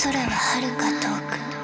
空はるか遠く。